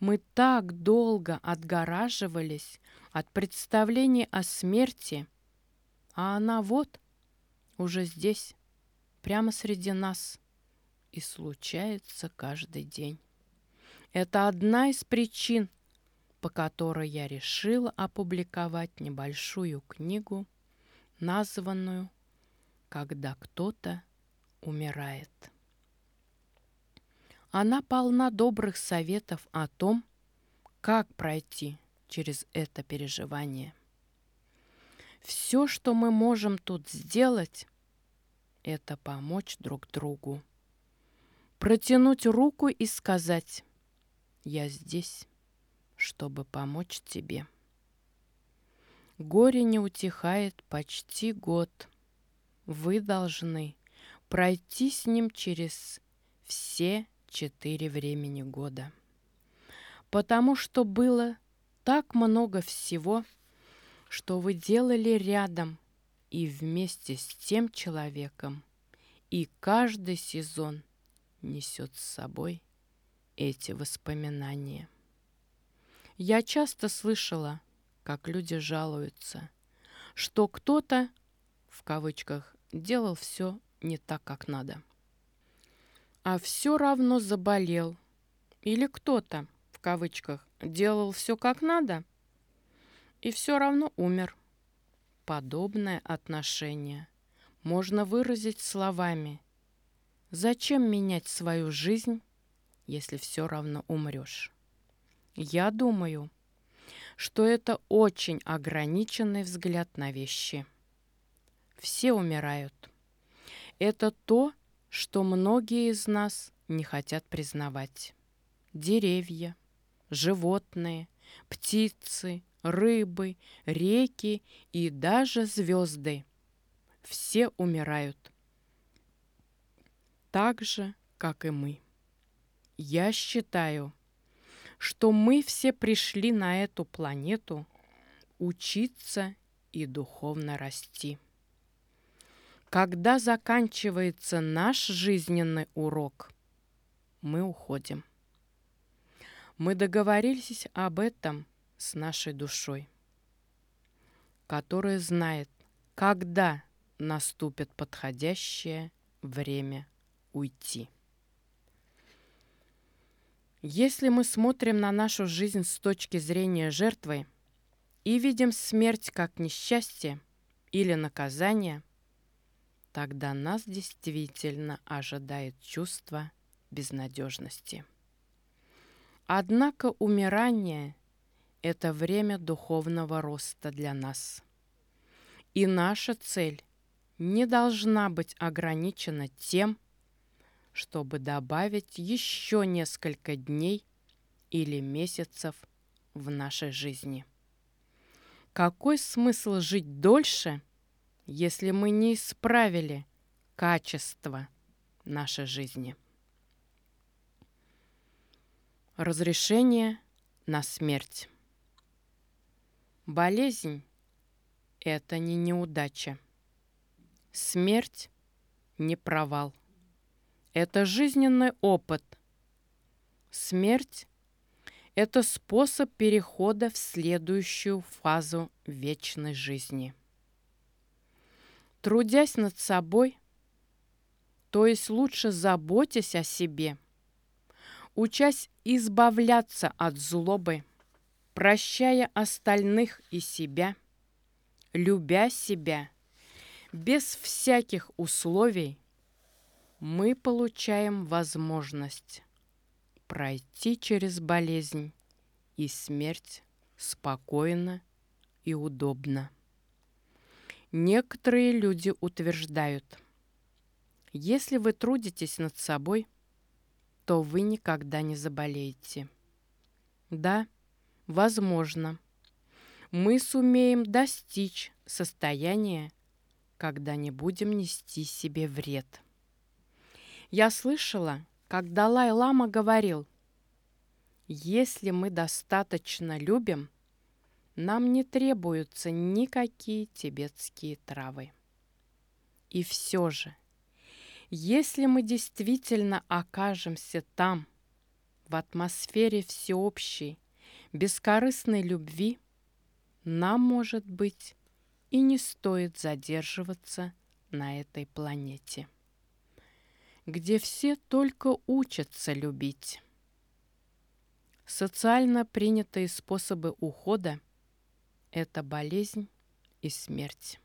Мы так долго отгораживались от представлений о смерти, а она вот, уже здесь, прямо среди нас, и случается каждый день. Это одна из причин, по которой я решила опубликовать небольшую книгу, названную «Когда кто-то умирает». Она полна добрых советов о том, как пройти через это переживание. Все, что мы можем тут сделать, это помочь друг другу. Протянуть руку и сказать «Я здесь, чтобы помочь тебе». Горе не утихает почти год. Вы должны пройти с ним через все четыре времени года. Потому что было так много всего, что вы делали рядом и вместе с тем человеком, и каждый сезон несет с собой эти воспоминания. Я часто слышала, как люди жалуются, что кто-то, в кавычках, делал все не так, как надо – а все равно заболел. Или кто-то, в кавычках, делал все как надо и все равно умер. Подобное отношение можно выразить словами «Зачем менять свою жизнь, если все равно умрешь?» Я думаю, что это очень ограниченный взгляд на вещи. Все умирают. Это то, что многие из нас не хотят признавать. Деревья, животные, птицы, рыбы, реки и даже звезды. Все умирают. Так же, как и мы. Я считаю, что мы все пришли на эту планету учиться и духовно расти. Когда заканчивается наш жизненный урок, мы уходим. Мы договорились об этом с нашей душой, которая знает, когда наступит подходящее время уйти. Если мы смотрим на нашу жизнь с точки зрения жертвы и видим смерть как несчастье или наказание – тогда нас действительно ожидает чувство безнадежности. Однако умирание – это время духовного роста для нас. И наша цель не должна быть ограничена тем, чтобы добавить еще несколько дней или месяцев в нашей жизни. Какой смысл жить дольше – если мы не исправили качество нашей жизни. Разрешение на смерть. Болезнь – это не неудача. Смерть – не провал. Это жизненный опыт. Смерть – это способ перехода в следующую фазу вечной жизни – трудясь над собой, то есть лучше заботясь о себе, учась избавляться от злобы, прощая остальных и себя, любя себя, без всяких условий, мы получаем возможность пройти через болезнь и смерть спокойно и удобно. Некоторые люди утверждают, если вы трудитесь над собой, то вы никогда не заболеете. Да, возможно, мы сумеем достичь состояния, когда не будем нести себе вред. Я слышала, как Далай-Лама говорил, если мы достаточно любим – нам не требуются никакие тибетские травы. И все же, если мы действительно окажемся там, в атмосфере всеобщей, бескорыстной любви нам, может быть, и не стоит задерживаться на этой планете, где все только учатся любить. Социально принятые способы ухода – это болезнь и смерть.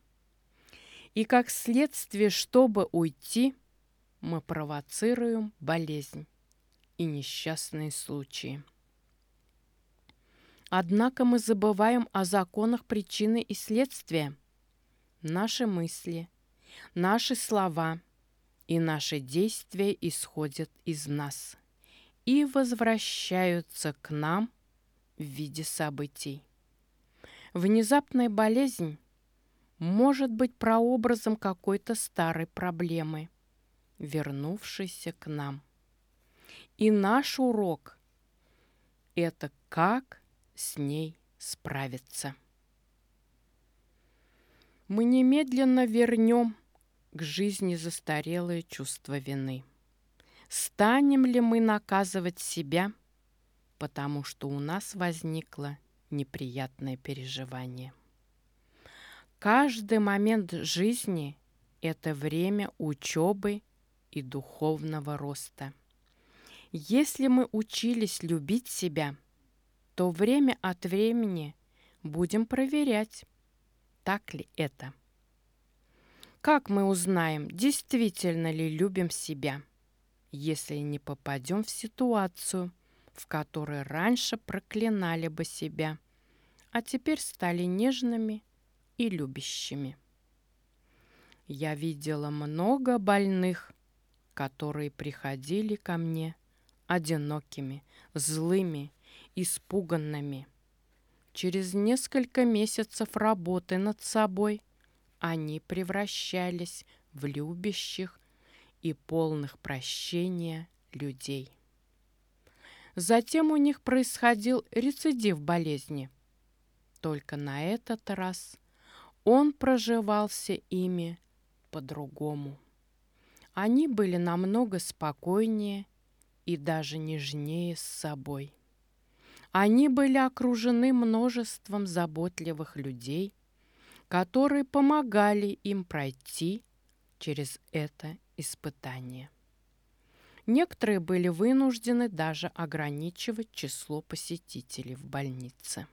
И как следствие, чтобы уйти, мы провоцируем болезнь и несчастные случаи. Однако мы забываем о законах причины и следствия. Наши мысли, наши слова и наши действия исходят из нас и возвращаются к нам в виде событий. Внезапная болезнь может быть прообразом какой-то старой проблемы, вернувшейся к нам. И наш урок – это как с ней справиться. Мы немедленно вернем к жизни застарелое чувство вины. Станем ли мы наказывать себя, потому что у нас возникло неприятное переживание? Каждый момент жизни – это время учебы и духовного роста. Если мы учились любить себя, то время от времени будем проверять, так ли это. Как мы узнаем, действительно ли любим себя, если не попадем в ситуацию, в которой раньше проклинали бы себя, а теперь стали нежными и любящими. Я видела много больных, которые приходили ко мне одинокими, злыми, испуганными. Через несколько месяцев работы над собой они превращались в любящих и полных прощения людей. Затем у них происходил рецидив болезни. Только на этот раз он проживался ими по-другому. Они были намного спокойнее и даже нежнее с собой. Они были окружены множеством заботливых людей, которые помогали им пройти через это испытание. Некоторые были вынуждены даже ограничивать число посетителей в больнице.